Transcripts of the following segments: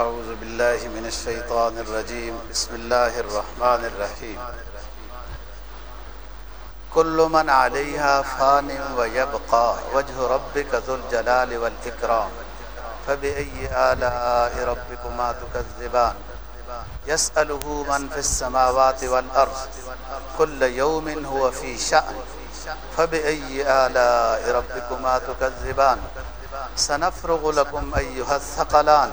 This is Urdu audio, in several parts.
أعوذ بالله من الشيطان الرجيم. بسم الله الرحمن الرحيم. كل من عليها فان ويبقى وجه ربك ذو الجلال والإكرام. فبأي آلاء ربكما تكذبان؟ يسأله من في السماوات والأرض. كل يوم هو في شأن. فبأي آلاء ربكما تكذبان؟ سنفرغ لكم أيها الثقلان.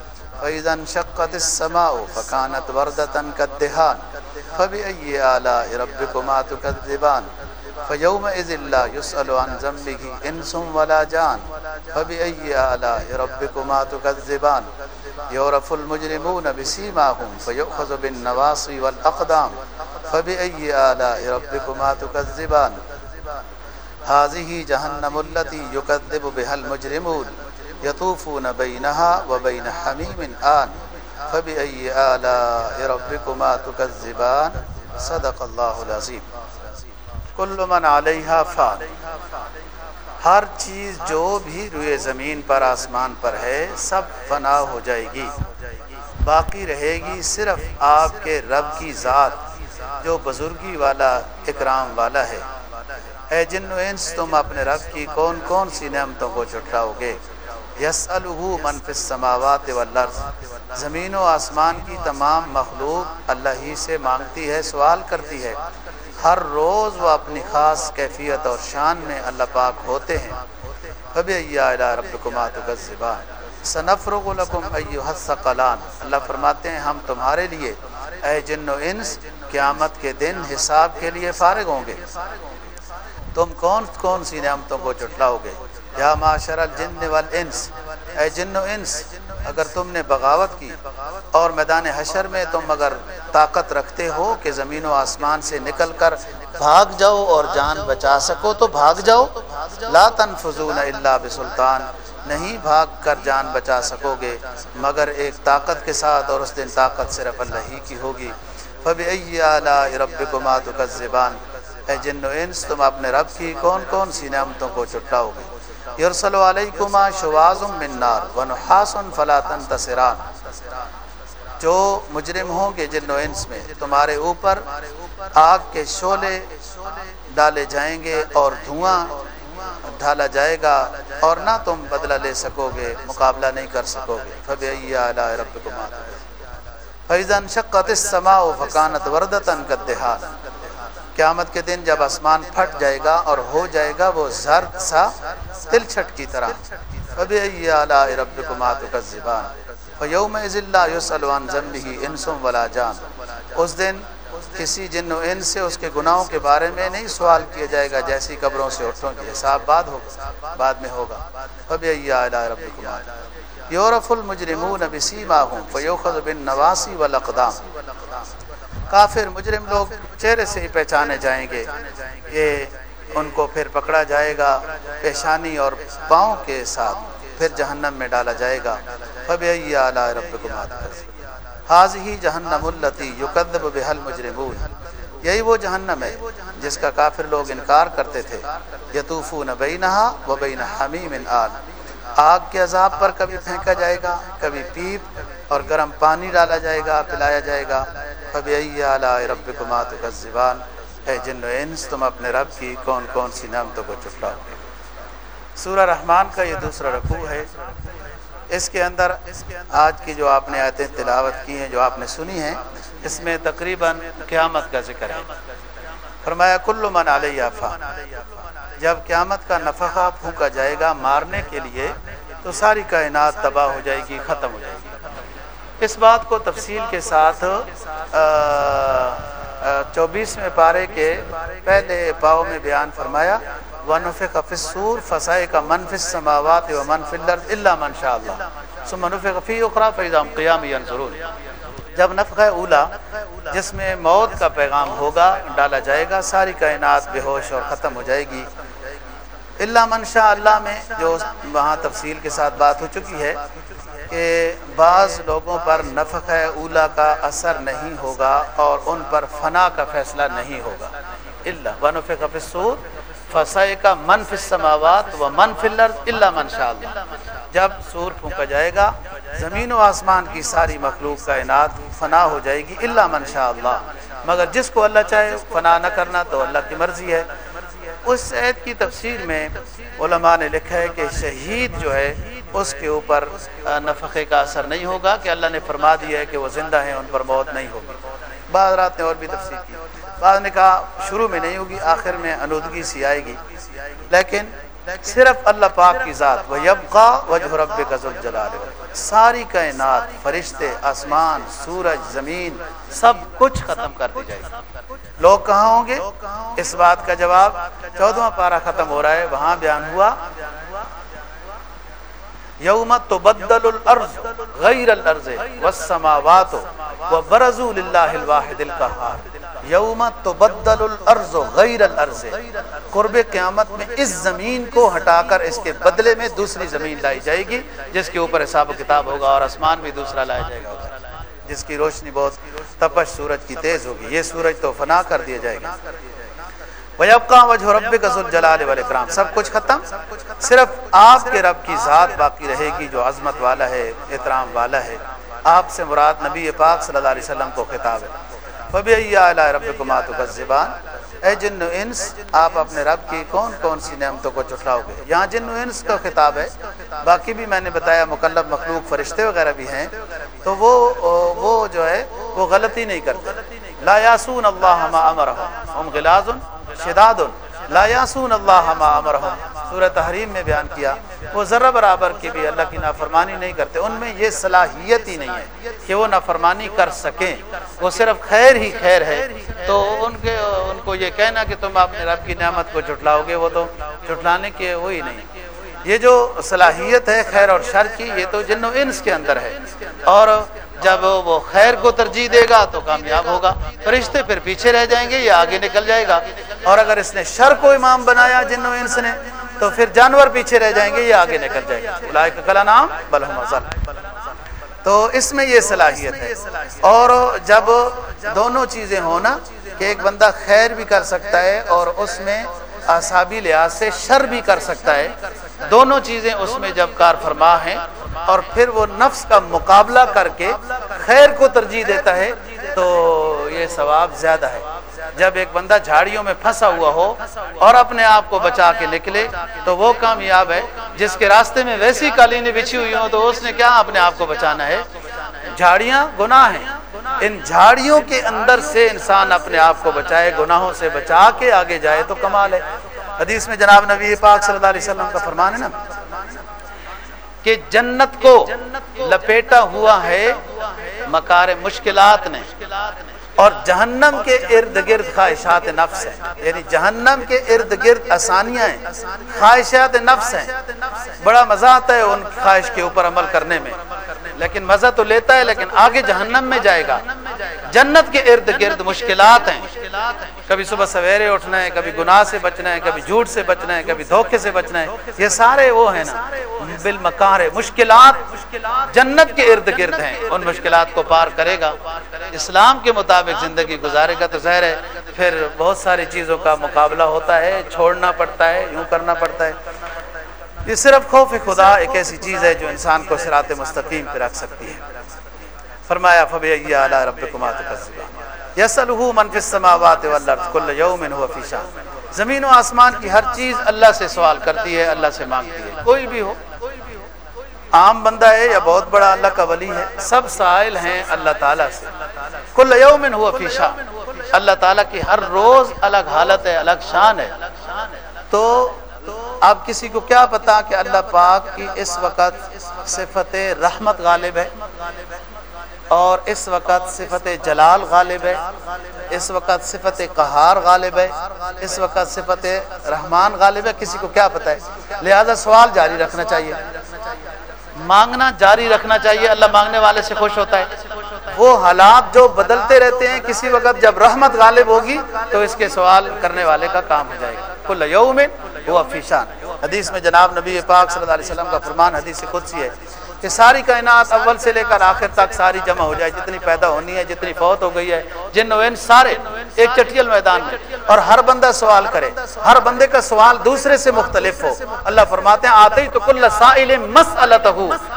فإذا انشقت السماء فكانت وردة كالدهان فبأي آلاء ربكما تكذبان؟ فيومئذ لا يسأل عن ذنبه إنس ولا جان فبأي آلاء ربكما تكذبان؟ يعرف المجرمون بسيماهم فيؤخذ بالنواصي والأقدام فبأي آلاء ربكما تكذبان؟ هذه جهنم التي يكذب بها المجرمون. يطوفون بينها وبين حميم آن. فبأي آلاء ربكما تكذبان؟ صدق الله العظيم. كل من عليها فان. ہر چیز جو بھی روئے زمین پر، آسمان پر ہے، سب فنا ہو جائے گی۔ باقی رہے گی صرف آپ کے رب کی ذات، جو بزرگی والا، اکرام والا ہے۔ اے جن و انس، تم اپنے رب کی کون کون سی نعمتوں کو چھٹلاؤ گے؟ یس من فی السماوات والارض۔ زمین و آسمان کی تمام مخلوق اللہ ہی سے مانگتی ہے، سوال کرتی ہے۔ ہر روز وہ اپنی خاص کیفیت اور شان میں اللہ پاک ہوتے ہیں۔ سنفرغ لکم ایوہ الثقلان۔ اللہ فرماتے ہیں، ہم تمہارے لیے، اے جن و انس، قیامت کے دن حساب کے لیے فارغ ہوں گے۔ تم کون کون سی نعمتوں کو چٹلاؤ گے؟ یا معاشر الجن والانس، اے جن و انس، اگر تم نے بغاوت کی اور میدان حشر میں تم اگر طاقت رکھتے ہو کہ زمین و آسمان سے نکل کر بھاگ جاؤ اور جان بچا سکو تو بھاگ جاؤ۔ لا تنفذون الا بسلطان، نہیں بھاگ کر جان بچا سکو گے، مگر ایک طاقت کے ساتھ اور اس دن طاقت صرف اللہ ہی کی ہوگی۔ فبئی آلاء ربکما تکذبان، اے جن و انس، تم اپنے رب کی کون کون سی نعمتوں کو چٹاؤ گے؟ یرسل علیکما شواز من نار ونحاس فلا تنتصران۔ جو مجرم ہوں گے جن و انس میں، تمہارے اوپر آگ کے شعلے ڈالے جائیں گے اور دھواں ڈھالا جائے گا اور نہ تم بدلہ لے سکو گے، مقابلہ نہیں کر سکو گے۔ فبئی آلاء ربکما۔ فیضا شقت السماء فکانت وردتن کدہان قیامت کے دن جب آسمان پھٹ جائے گا اور ہو جائے گا وہ زرد سا تل چھٹ کی طرح. فبئی آلاء ربکما تکذبان فیوم ذلہ یسأل عن ذنبہ انسم ولا جان. اس دن کسی جن و ان سے اس کے گناہوں کے بارے میں نہیں سوال کیا جائے گا، جیسی قبروں سے اٹھوں کی حساب بعد ہوگا، بعد میں ہوگا. فبئی آلاء ربکما یورف المجرمون بسیماہم فیوخذ بالنواسی والاقدام کافر مجرم لوگ چہرے سے ہی پہچانے جائیں گے یہ ان کو پھر پکڑا جائے گا پیشانی اور پاؤں کے ساتھ پھر جہنم میں ڈالا جائے گا۔ فبئی آلاء ربکما حاضی جہنم التی یکذب بحل مجرمون یہی وہ جہنم ہے جس کا کافر لوگ انکار کرتے تھے۔ یطوفون بینہا و بین حمیم آن آگ کے عذاب پر کبھی پھینکا جائے گا، کبھی پیپ اور گرم پانی ڈالا جائے گا، پلایا جائے گا۔ فبئی آلاء ربکما تکذبان۔ اے جن و انس، تم اپنے رب کی کون کون سی نعمتوں کو چٹلاؤ گے سورہ رحمان کا یہ دوسرا رکوع ہے۔ اس کے اندر آج کی جو آپ نے آیتیں تلاوت کی ہیں، جو آپ نے سنی ہیں، اس میں تقریباً قیامت کا ذکر ہے۔ فرمایا، کل من علیہ فان جب قیامت کا نفقہ پھونکا جائے گا مارنے کے لیے، تو ساری کائنات تباہ ہو جائے گی، ختم ہو جائے گی۔ اس بات کو تفصیل کے ساتھ چوبیسویں پارے کے پہلے پاؤ میں بیان فرمایا، ونفق فی السور فسائے کا من فی السماوات و من فی الارض الا من شاء اللہ ثم نفق فی اخرى فاذا قیام ينظرون۔ جب نفق اولا، جس میں موت کا پیغام ہوگا، ڈالا جائے گا، ساری کائنات بے ہوش اور ختم ہو جائے گی۔ اللہ منشا اللہ میں جو وہاں تفصیل کے ساتھ بات ہو چکی ہے کہ بعض لوگوں پر نفق اولا کا اثر نہیں ہوگا اور ان پر فنا کا فیصلہ نہیں ہوگا۔ اللہ ونف فسور فسائے کا منف السماوات و منف الارض اللہ منشاء اللہ۔ جب سور پھونکا جائے گا، زمین و آسمان کی ساری مخلوق کائنات فنا ہو جائے گی اللہ منشاء اللہ۔ مگر جس کو اللہ چاہے، فنا نہ کرنا تو اللہ کی مرضی ہے۔ اس عید کی تفسیر میں علماء نے لکھا ہے کہ شہید جو ہے اس کے اوپر نفقے کا اثر نہیں ہوگا کہ اللہ نے فرما دیا ہے کہ وہ زندہ ہیں، ان پر موت نہیں ہوگی۔ بعض رات نے اور بھی تفسیر کی۔ بعض نے کہا، شروع میں نہیں ہوگی، آخر میں انودگی سی آئے گی۔ لیکن صرف اللہ پاک کی ذات وہ یبقا وجہ رب کا جلال ساری کائنات، فرشتے، آسمان، سورج، زمین، سب کچھ ختم کر دی جائے گی۔ لوگ کہاں ہوں گے؟ اس بات کا جواب چودواں پارہ ختم ہو رہا ہے، وہاں بیان ہوا۔ یوم تبدل الارض غیر الارض والسماوات وبرزوا للہ الواحد القہار. یوم تبدل الارض غیر الارض. قرب قیامت میں اس زمین کو ہٹا کر اس کے بدلے میں دوسری زمین لائی جائے گی، جس کے اوپر حساب و کتاب ہوگا اور آسمان بھی دوسرا لایا جائے گا۔ جس کی روشنی بہت تپش سورج کی تیز ہوگی، یہ سورج تو فنا کر دیا جائے گا۔ وَيَبْقَى وَجْهُ رَبِّكَ ذُو الْجَلَالِ وَالْإِكْرَامِ۔ سب کچھ ختم؟ صرف آپ کے رب کی ذات باقی رہے گی جو عظمت والا ہے، احترام والا ہے۔ آپ سے مراد نبی پاک صلی اللہ علیہ وسلم کو خطاب ہے۔ فبی رب کمات کا اے جن و انس، آپ اپنے رب کی کون کون سی نعمتوں کو چٹلاؤ گے؟ یہاں جن و انس کا خطاب ہے۔ باقی بھی میں نے بتایا، مکلب مخلوق فرشتے وغیرہ بھی ہیں۔ تو وہ وہ جو ہے، وہ غلطی نہیں کرتے۔ لا یاسون اللہ ما امرہم ہم غلاظ شداد لا یاسون اللہ ما امرہم. سورہ تحریم میں بیان کیا، وہ ذرہ برابر کی بھی اللہ کی نافرمانی نہیں کرتے، ان میں یہ صلاحیت ہی نہیں ہے کہ وہ نافرمانی کر سکیں۔ وہ صرف خیر ہی خیر ہے۔ تو ان کے، ان کو یہ کہنا کہ تم اپنے رب کی نعمت کو جھٹلاؤ گے، وہ تو جھٹلانے کے وہی نہیں۔ یہ جو صلاحیت ہے خیر اور شر کی، یہ تو جن و انس کے اندر ہے۔ اور جب وہ خیر کو ترجیح دے گا تو کامیاب ہوگا۔ فرشتے پھر پیچھے رہ جائیں گے یا آگے نکل جائے گا۔ اور اگر اس نے شر کو امام بنایا جن و انس نے، تو پھر جانور پیچھے رہ جائیں گے یا آگے نکل جائے گا کلا نام تو اس میں یہ صلاحیت ہے۔ اور جب دونوں چیزیں ہونا کہ ایک بندہ خیر بھی کر سکتا ہے اور اس میں اعصابی لحاظ سے شر بھی کر سکتا ہے، دونوں چیزیں اس میں جب کار فرما ہیں اور پھر وہ نفس کا مقابلہ کر کے خیر کو ترجیح دیتا ہے، تو یہ ثواب زیادہ ہے۔ جب ایک بندہ جھاڑیوں میں پھنسا ہوا ہو اور اپنے آپ کو بچا کے نکلے، تو وہ کامیاب ہے۔ جس کے راستے میں ویسی قالینیں بچھی ہوئی ہوں، تو اس نے کیا اپنے آپ کو بچانا ہے؟ جھاڑیاں گناہ ہیں۔ ان جھاڑیوں کے اندر سے انسان اپنے آپ کو بچائے، گناہوں سے بچا کے آگے جائے تو کمال ہے۔ حدیث میں جناب نبی پاک صلی اللہ علیہ وسلم کا فرمان ہے نا کہ جنت کو لپیٹا ہوا ہے، مکار مشکلات نے۔ اور جہنم کے ارد گرد خواہشات نفس ہیں۔ یعنی جہنم کے ارد گرد آسانیاں ہیں۔ خواہشات نفس ہیں۔ بڑا مزہ آتا ہے ان خواہش کے اوپر عمل کرنے میں۔ لیکن مزہ تو لیتا ہے، لیکن آگے جہنم میں جائے گا۔ جنت کے ارد گرد مشکلات ہیں۔ کبھی صبح سویرے اٹھنا ہے، کبھی گناہ سے بچنا ہے، کبھی جھوٹ سے بچنا ہے، کبھی دھوکے سے بچنا ہے۔ یہ سارے وہ ہیں نا بالمکار مشکلات جنت کے ارد گرد ہیں۔ ان مشکلات کو پار کرے گا۔ اسلام کے مطابق زندگی گزارے گا تو ظاہر ہے، پھر بہت ساری چیزوں کا مقابلہ ہوتا ہے، چھوڑنا پڑتا ہے، یوں کرنا پڑتا ہے۔ یہ صرف خوف خدا ایک ایسی چیز ہے جو انسان کو سرات مستقیم پہ رکھ سکتی ہے۔ فرمایا فبی یسلہ من فی السماوات والارض کل یوم هو فی شان زمین و آسمان کی ہر چیز اللہ سے سوال کرتی ہے، اللہ سے مانگتی ہے۔ کوئی بھی ہو، عام بندہ ہے یا بہت بڑا، اللہ کا ولی ہے، سب سائل ہیں اللہ تعالیٰ سے۔ کل یوم ہوا فیشا اللہ تعالیٰ کی ہر روز الگ حالت ہے، الگ شان ہے۔ تو اب کسی کو کیا پتا کہ اللہ پاک کی اس وقت صفت رحمت غالب ہے اور اس وقت صفت جلال غالب ہے، اس وقت صفت قہار غالب ہے، اس وقت صفت رحمان غالب ہے، کسی کو کیا پتا ہے؟ لہذا سوال جاری رکھنا چاہیے، مانگنا جاری رکھنا چاہیے، اللہ مانگنے والے سے خوش ہوتا ہے۔ وہ حالات جو بدلتے رہتے ہیں، کسی وقت جب رحمت غالب ہوگی تو اس کے سوال کرنے والے کا کام ہو جائے گا۔ کل یوم وہ افیشان حدیث میں جناب نبی پاک صلی اللہ علیہ وسلم کا فرمان حدیث قدسی ہے کہ ساری کائنات اول سے لے کر آخر تک ساری جمع ہو جائے، جتنی پیدا ہونی ہے، جتنی فوت ہو گئی ہے، جن و ان سارے ایک چٹیل میدان میں۔ اور ہر بندہ سوال کرے۔ ہر بندے کا سوال دوسرے سے مختلف ہو۔ اللہ فرماتے ہیں آتے ہی تو کل سائل مسلط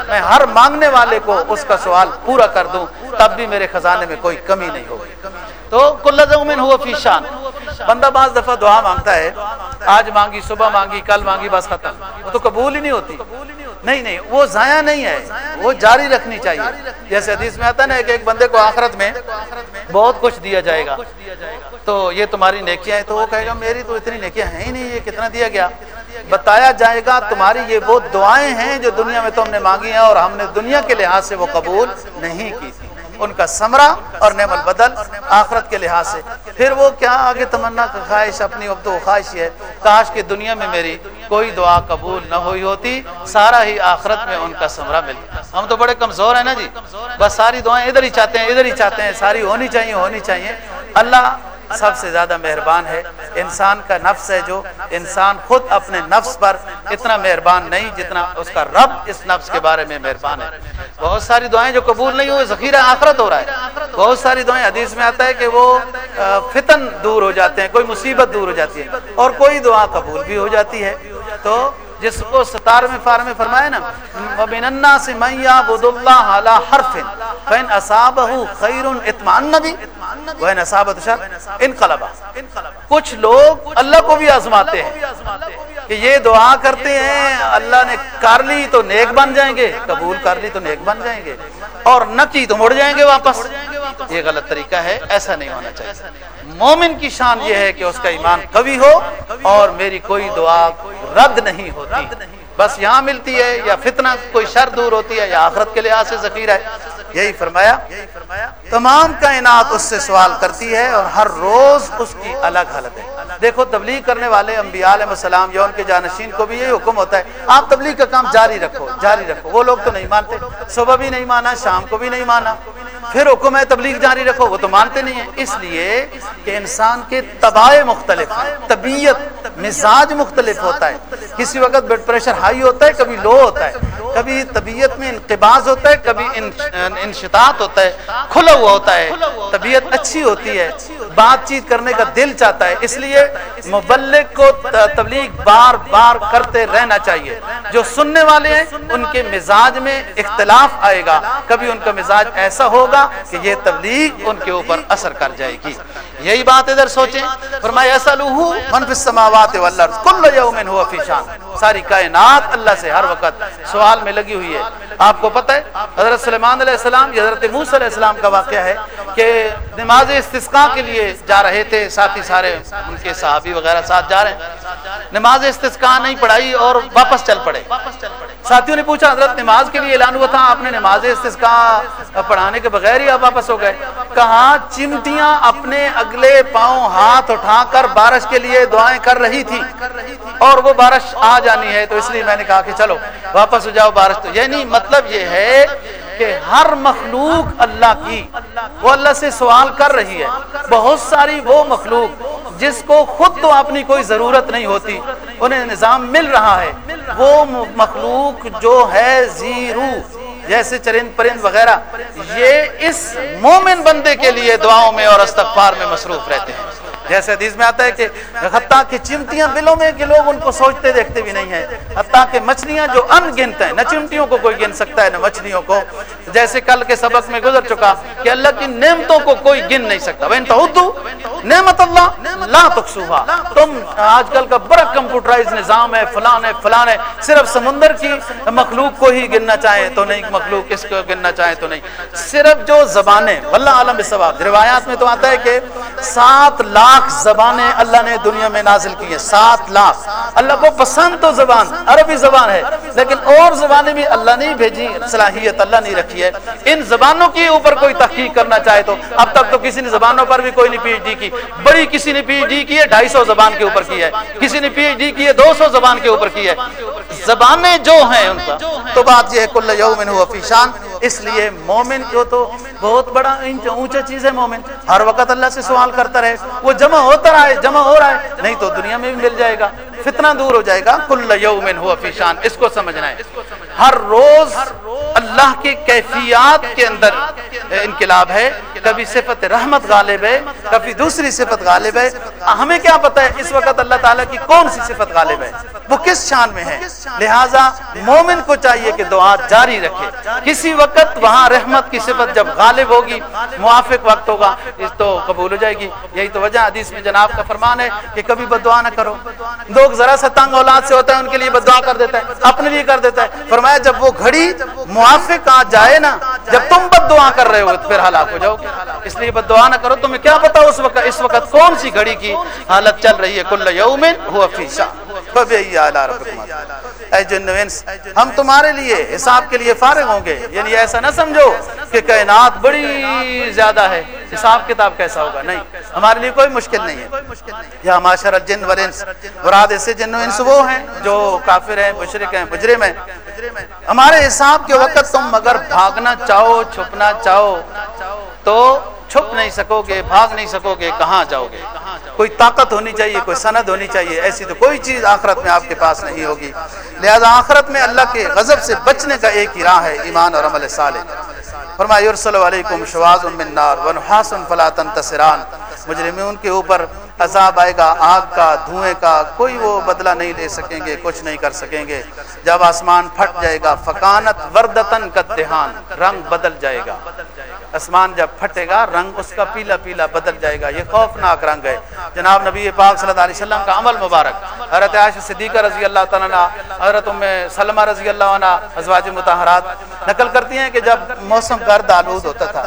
میں ہر مانگنے والے کو اس کا سوال پورا کر دوں۔ تب بھی میرے خزانے میں کوئی کمی نہیں ہوگی۔ تو کل زمین ہوا فیشان بندہ بعض دفعہ دعا مانگتا ہے، آج مانگی، صبح مانگی، کل مانگی، بس ختم۔ وہ تو قبول ہی نہیں ہوتی۔ نہیں نہیں، وہ ضائع نہیں ہے، وہ جاری رکھنی چاہیے۔ جیسے حدیث میں آتا ہے نا کہ ایک بندے کو آخرت میں بہت کچھ دیا جائے گا۔ تو یہ تمہاری نیکیاں ہیں، تو وہ کہے گا، میری تو اتنی نیکیاں ہیں ہی نہیں، یہ کتنا دیا گیا؟ بتایا جائے گا، تمہاری یہ وہ دعائیں ہیں جو دنیا میں تم نے مانگی ہیں اور ہم نے دنیا کے لحاظ سے وہ قبول نہیں کی۔ ان کا سمرا اور نعم البدل آخرت کے لحاظ سے۔ پھر وہ کیا آگے تمنا کا خواہش اپنی اب تو خواہش ہے۔ کاش کی دنیا میں میری کوئی دعا قبول نہ ہوئی ہوتی، سارا ہی آخرت میں ان کا سمرا ملتا ہم تو بڑے کمزور ہیں نا جی۔ بس ساری دعائیں ادھر ہی چاہتے ہیں، ادھر ہی چاہتے ہیں، ساری ہونی چاہیے ہونی چاہیے۔ اللہ سب سے زیادہ مہربان ہے۔ انسان کا نفس ہے جو انسان خود اپنے نفس پر اتنا مہربان نہیں جتنا اس کا رب اس نفس کے بارے میں مہربان ہے۔ بہت ساری دعائیں جو قبول نہیں ہوئی ذخیرہ آخرت ہو رہا ہے۔ بہت ساری دعائیں، حدیث میں آتا ہے کہ وہ فتن دور ہو جاتے ہیں، کوئی مصیبت دور ہو جاتی ہے اور کوئی دعا قبول بھی ہو جاتی ہے۔ تو جس کو ستار میں فار میں فرمائے نا وَبِنَ النَّاسِ مَنْ يَعْبُدُ اللَّهَ عَلَى حَرْفٍ فَإِنْ أَصَابَهُ خَيْرٌ اطمئن بھی وَإِنْ أَصَابَتُ انقلبا۔ کچھ لوگ اللہ کو بھی آزماتے ہیں کہ یہ دعا کرتے ہیں، اللہ نے کر لی تو نیک بن جائیں گے، قبول کر لی تو نیک بن جائیں گے، اور نہ کی تو مڑ جائیں گے واپس۔ یہ غلط طریقہ ہے، ایسا نہیں ہونا چاہیے۔ مومن کی شان یہ ہے کہ اس کا ایمان کبھی ہو اور میری کوئی دعا رد نہیں ہوتی۔ بس یہاں ملتی ہے یا فتنہ کوئی شر دور ہوتی ہے یا آخرت کے لحاظ سے ذخیر ہے۔ یہی فرمایا۔ تمام کائنات اس سے سوال کرتی ہے اور ہر روز اس کی الگ حالت ہے۔ دیکھو، تبلیغ کرنے والے انبیاء علیہ السلام یا ان کے جانشین کو بھی یہی حکم ہوتا ہے۔ آپ تبلیغ کا کام جاری رکھو جاری رکھو۔ وہ لوگ تو نہیں مانتے، صبح بھی نہیں مانا، شام کو بھی نہیں مانا۔ پھر حکم ہے تبلیغ جاری رکھو، وہ تو مانتے نہیں ہیں۔ اس لیے کہ انسان کے تباہ مختلف ہیں، طبیعت، مزاج مختلف ہوتا ہے۔ کسی وقت بلڈ پریشر ہائی ہوتا ہے، کبھی لو ہوتا ہے۔ کبھی طبیعت میں انقباز ہوتا ہے، کبھی انشطاط ہوتا ہے، کھلا ہوا ہوتا ہے۔ طبیعت اچھی ہوتی ہے، بات چیت کرنے کا دل چاہتا ہے۔ اس لیے مبلغ کو تبلیغ بار بار کرتے رہنا چاہیے۔ جو سننے والے ہیں، ان کے مزاج میں اختلاف آئے گا۔ کبھی ان کا مزاج ایسا ہوگا کہ یہ تبلیغ ان کے اوپر اثر کر جائے گی۔ یہی بات ادھر سوچیں۔ فرمایا ایسا لوہو من فی السماوات والارض. کل یوم ہوا فی شان۔ ساری کائنات اللہ سے ہر وقت سوال میں لگی ہوئی ہے۔ آپ کو پتہ ہے، حضرت سلیمان علیہ السلام یہ حضرت موسی علیہ السلام کا واقعہ ہے کہ نماز استسقاء کے لیے جا رہے تھے، ساتھی سارے ان کے صحابی وغیرہ ساتھ جا رہے ہیں۔ نماز استسقاء نہیں پڑھائی اور واپس چل پڑے۔ ساتھیوں نے پوچھا، حضرت نماز کے لیے اعلان ہوا تھا، آپ نے نماز استسقاء پڑھانے کے بغیر ہی آپ واپس ہو گئے۔ کہاں چمٹیاں اپنے اگلے پاؤں ہاتھ اٹھا کر بارش کے لیے دعائیں کر رہی تھی اور وہ بارش آ جانی ہے۔ تو اس لیے میں نے کہا کہ چلو، واپس ہو جاؤ بارش تو۔ یعنی مطلب یہ ہے کہ ہر مخلوق اللہ کی وہ اللہ سے سوال کر رہی ہے۔ بہت ساری وہ مخلوق جس کو خود تو اپنی کوئی ضرورت نہیں ہوتی، انہیں نظام مل رہا ہے۔ وہ مخلوق جو ہے زیرو، جیسے چرند پرند وغیرہ، یہ اس مومن بندے کے لیے دعاؤں میں اور استغفار میں مصروف رہتے ہیں۔ جیسے حدیث میں آتا ہے کہ حتیٰ کہ چمٹیاں بلوں میں کہ لوگ ان کو سوچتے دیکھتے بھی نہیں ہیں۔ حتیٰ کہ مچھلیاں جو ان گنت ہیں، نہ چمٹیوں کو کوئی گن سکتا ہے، نہ مچھلیوں کو۔ جیسے کل کے سبق میں گزر چکا کہ اللہ کی نعمتوں کو کوئی گن نہیں سکتا۔ وین تو نعمت اللہ لا تقصوها تم آج کل کا بڑا کمپیوٹرائز نظام ہے فلان ہے فلان ہے۔ صرف سمندر کی مخلوق کو ہی گننا چاہیں تو نہیں، مخلوق اس کو گننا چاہیں تو نہیں۔ صرف جو زبانیں، واللہ عالم ثواب روایات میں تو آتا ہے کہ سات لاکھ زبانیں اللہ نے دنیا میں نازل کی ہیں، سات لاکھ۔ اللہ کو پسند تو زبان، عربی زبان ہے، لیکن اور زبانیں بھی اللہ نے بھیجی صلاحیت اللہ نے رکھی ہے۔ ان زبانوں کے اوپر کوئی تحقیق کرنا چاہے تو اب تک تو کسی نے زبانوں پر بھی کوئی نہیں پی ایچ ڈی کی۔ بڑی کسی نے پی ایچ ڈی کی ہے، ڈھائی سو زبان کے اوپر کی ہے۔ کسی نے پی ایچ ڈی کی ہے، دو سو زبان کے اوپر کی ہے۔ زبانیں جو ہیں ان کا تو بات یہ ہے، کل یومن ہوا فیشان اس لیے مومن کو تو بہت بڑا اونچا چیز ہے مومن۔ ہر وقت اللہ سے سوال کرتا رہے، وہ جمع ہوتا رہا ہے، جمع ہو رہا ہے۔ نہیں تو دنیا میں بھی مل جائے گا۔ فتنہ دور ہو جائے گا۔ کل یومن ہوا فیشان اس کو سمجھنا ہے۔ ہر روز اللہ کی کیفیات کے اندر انقلاب ہے، کبھی صفت رحمت غالب ہے، کبھی دوسری صفت غالب ہے۔ ہمیں کیا پتا ہے اس وقت اللہ تعالیٰ کی کون سی صفت غالب ہے؟ وہ کس شان میں ہے؟ لہٰذا مومن کو چاہیے کہ دعا جاری رکھے۔ کسی وقت وہاں رحمت کی صفت جب غالب ہوگی، موافق وقت ہوگا، اس تو قبول ہو جائے گی۔ یہی تو وجہ حدیث میں جناب کا فرمان ہے کہ کبھی بد دعا نہ کرو۔ لوگ ذرا سا تنگ اولاد سے ہوتا ہے ان کے لیے بد دعا کر دیتا ہے اپنے لیے کر دیتا ہے فرمایا، جب وہ گھڑی موافق آ جائے نا، جب تم بد دعا کر رہے ہو تو پھر ہلاک ہو جاؤ گے۔ اس لیے بد دعا نہ کرو، تمہیں کیا پتا اس وقت اس وقت کون سی گھڑی کی حالت چل رہی ہے۔ کل یومن ہوا فی اے ہم تمہارے لیے حساب کے لیے فارغ ہوں گے۔ یعنی ایسا نہ سمجھو کہ کائنات بڑی زیادہ ہے۔ حساب کتاب کیسا ہوگا؟ نہیں۔ ہمارے لیے کوئی مشکل نہیں ہے۔ یا معاشر الجن والانس مراد ایسے جن و انس وہ ہیں جو کافر ہیں مشرک ہیں، مجرم ہیں۔ ہمارے حساب کے وقت تم اگر بھاگنا چاہو، چھپنا چاہو۔ تو چھپ نہیں سکو گے، بھاگ نہیں سکو گے، کہاں جاؤ گے؟ کوئی طاقت ہونی چاہیے کوئی سند ہونی چاہیے ایسی تو کوئی چیز آخرت میں آپ کے پاس نہیں ہوگی۔ لہذا آخرت میں اللہ کے غضب سے بچنے کا ایک ہی راہ ہے ایمان اور عمل صالح۔ فرمایا یرسل علیکم شواز من نار ونحاس فلا تنتصران۔ مجرمین کے اوپر عذاب آئے گا آگ کا دھوئیں کا کوئی وہ بدلہ نہیں لے سکیں گے کچھ نہیں کر سکیں گے۔ جب آسمان پھٹ جائے گا فکانت وردتن کا دہان رنگ بدل جائے گا۔ آسمان جب پھٹے گا، رنگ اس کا پیلا پیلا بدل جائے گا۔ یہ خوفناک رنگ ہے۔ جناب نبی پاک صلی اللہ علیہ وسلم کا عمل مبارک۔ حضرت عائشہ صدیقہ رضی اللہ تعالیٰ حضرت ام سلمہ رضی اللہ عنہ، ازواج متحرات نقل کرتی ہیں کہ جب موسم گرد آلود ہوتا تھا،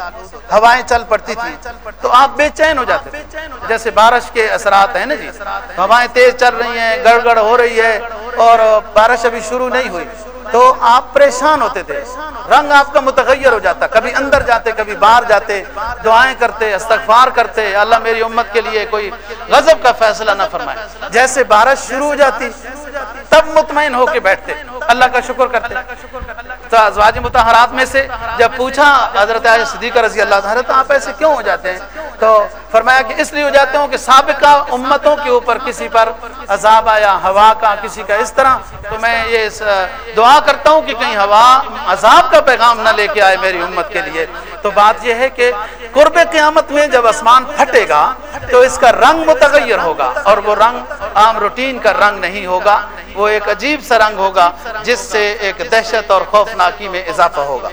ہوائیں چل پڑتی تھی تو آپ بے چین ہو جاتے تھے۔ جیسے بارش کے اثرات ہیں نا جی ہوائیں تیز چل رہی ہیں گڑگڑ ہو رہی ہے اور بارش ابھی شروع نہیں ہوئی۔ تو آپ پریشان ہوتے تھے۔ رنگ آپ کا متغیر ہو جاتا۔ کبھی اندر جاتے، کبھی باہر جاتے۔ دعائیں کرتے، استغفار کرتے۔ اللہ میری امت کے لیے کوئی غضب کا فیصلہ نہ فرمائے۔ جیسے بارش شروع ہو جاتی، تب مطمئن ہو کے بیٹھتے۔ اللہ کا شکر کرتے۔ ازواج متحرات میں سے، جب پوچھا حضرت صدیقہ رضی اللہ حضرت آپ ایسے کیوں ہو جاتے ہیں؟ تو فرمایا کہ اس لیے ہو جاتے ہوں کہ سابقہ امتوں کے اوپر کسی پر عذاب آیا، ہوا کا کسی کا اس طرح۔ تو میں یہ دعا کرتا ہوں کہ کہیں ہوا، عذاب کا پیغام نہ لے کے آئے میری امت کے لیے۔ تو بات یہ ہے کہ قرب قیامت میں جب آسمان پھٹے گا، تو اس کا رنگ متغیر ہوگا اور وہ رنگ عام روٹین کا رنگ نہیں ہوگا۔ وہ ایک عجیب سا رنگ ہوگا، جس سے ایک دہشت اور خوف خوفناکی میں اضافہ ہوگا۔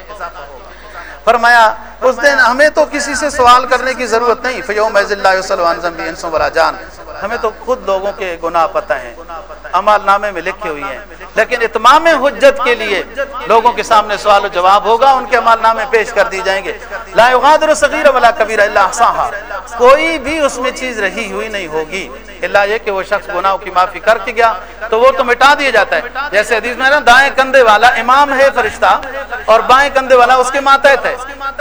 فرمایا، اس دن ہمیں تو کسی سے سوال کرنے کی ضرورت نہیں، فیوم اللہ جان۔ ہمیں تو خود لوگوں کے گناہ پتہ ہیں عمال نامے میں لکھے ہوئی ہیں۔ لیکن اتمام حجت کے لیے لوگوں کے سامنے سوال و جواب ہوگا، ان کے عمال نامے پیش کر دی جائیں گے۔ لا یغادر صغیر ولا کبیر اللہ صاحا کوئی بھی اس میں چیز رہی ہوئی نہیں ہوگی۔ اللہ یہ کہ وہ شخص گناہوں کی معافی کر کے گیا، تو وہ تو مٹا دیا جاتا ہے۔ جیسے حدیث میں نا، دائیں کندھے والا امام ہے فرشتہ اور بائیں کندھے والا اس کے ماتحت ہے۔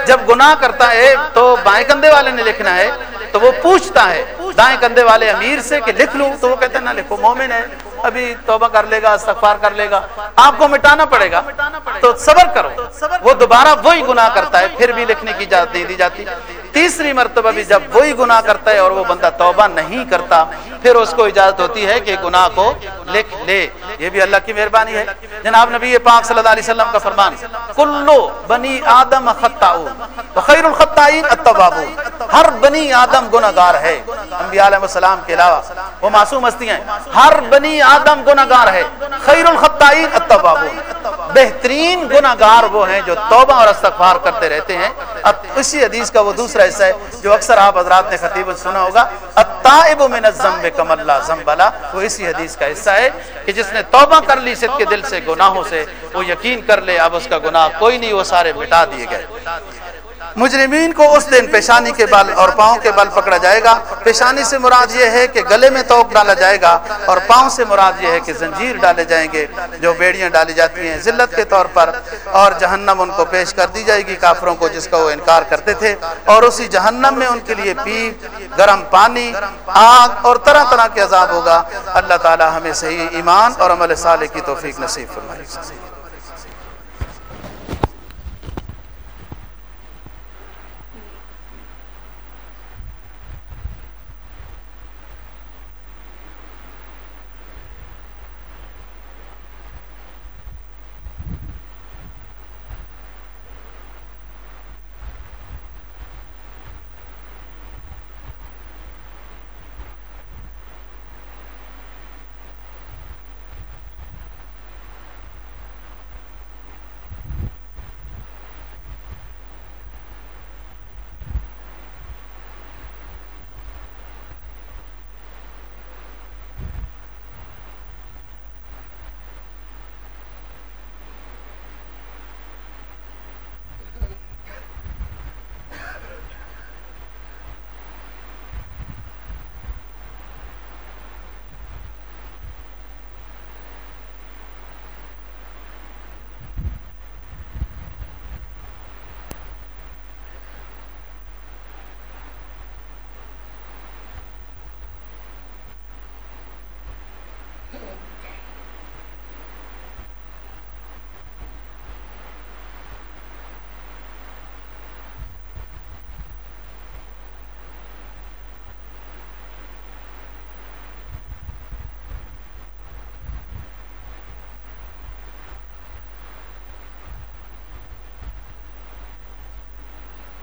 جب گناہ کرتا ہے تو بائیں کندھے والے نے لکھنا ہے، تو وہ پوچھتا ہے، دائیں کندھے والے امیر سے کہ لکھ لوں؟ تو وہ کہتے ہیں، نہ لکھو، مومن ہے۔ ابھی توبہ کر لے گا، استغفار کر لے گا۔ آپ کو مٹانا پڑے گا۔ تو صبر کرو۔ وہ دوبارہ وہی گناہ کرتا ہے، پھر بھی لکھنے کی اجازت نہیں دی جاتی۔ تیسری مرتبہ بھی جب وہی گناہ کرتا ہے اور وہ بندہ توبہ نہیں کرتا، پھر اس کو اجازت ہوتی ہے کہ گناہ کو لکھ لے۔ یہ بھی اللہ کی مہربانی ہے۔ جناب نبی پاک صلی اللہ علیہ وسلم کا فرمان، کلو بنی آدم خیر الخطائین التوابون۔ ہر بنی آدم گناہگار ہے۔ انبیاء علیہ السلام کے علاوہ وہ معصوم ہستی ہیں۔ ہر بنی آدم گناہگار ہے۔ خیر الخطائین التوابون۔ بہترین گناہگار وہ ہیں جو توبہ اور استغفار کرتے رہتے ہیں۔ اسی حدیث کا وہ دوسرا حصہ ہے جو اکثر آپ حضرات نے خطیب سنا ہوگا۔ التائب من الذنب کم اللہ زمبلا وہ اسی حدیث کا حصہ ہے کہ جس نے توبہ کر لی صدق کے دل سے، گناہوں سے، وہ یقین کر لے، اب اس کا گناہ کوئی نہیں، وہ سارے مٹا دیے گئے۔ مجرمین کو اس دن پیشانی کے بل اور پاؤں کے بل پکڑا جائے گا۔ پیشانی سے مراد یہ ہے کہ گلے میں توک ڈالا جائے گا اور پاؤں سے مراد یہ ہے کہ زنجیر ڈالے جائیں گے۔ جو بیڑیاں ڈالی جاتی ہیں ذلت کے طور پر اور جہنم ان کو پیش کر دی جائے گی کافروں کو جس کا وہ انکار کرتے تھے۔ اور اسی جہنم میں ان کے لیے پیپ، گرم پانی، آگ اور طرح طرح کے عذاب ہوگا۔ اللہ تعالی ہمیں صحیح ایمان اور عمل صالح کی توفیق نصیب فرمائے۔